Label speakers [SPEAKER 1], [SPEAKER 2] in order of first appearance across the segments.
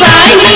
[SPEAKER 1] Bye.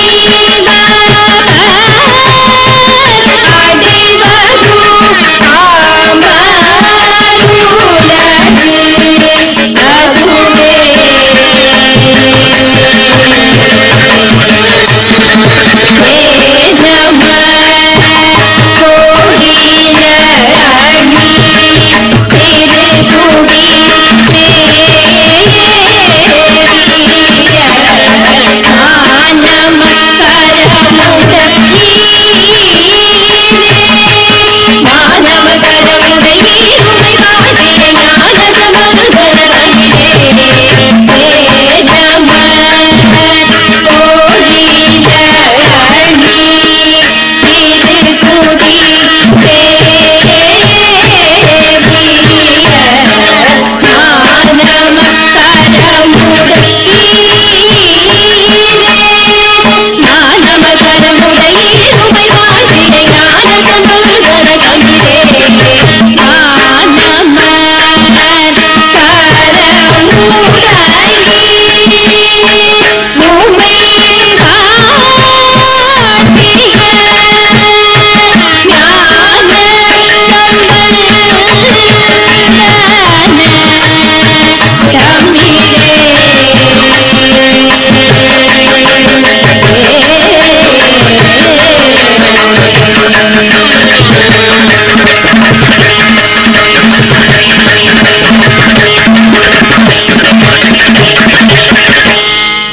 [SPEAKER 1] 不不不对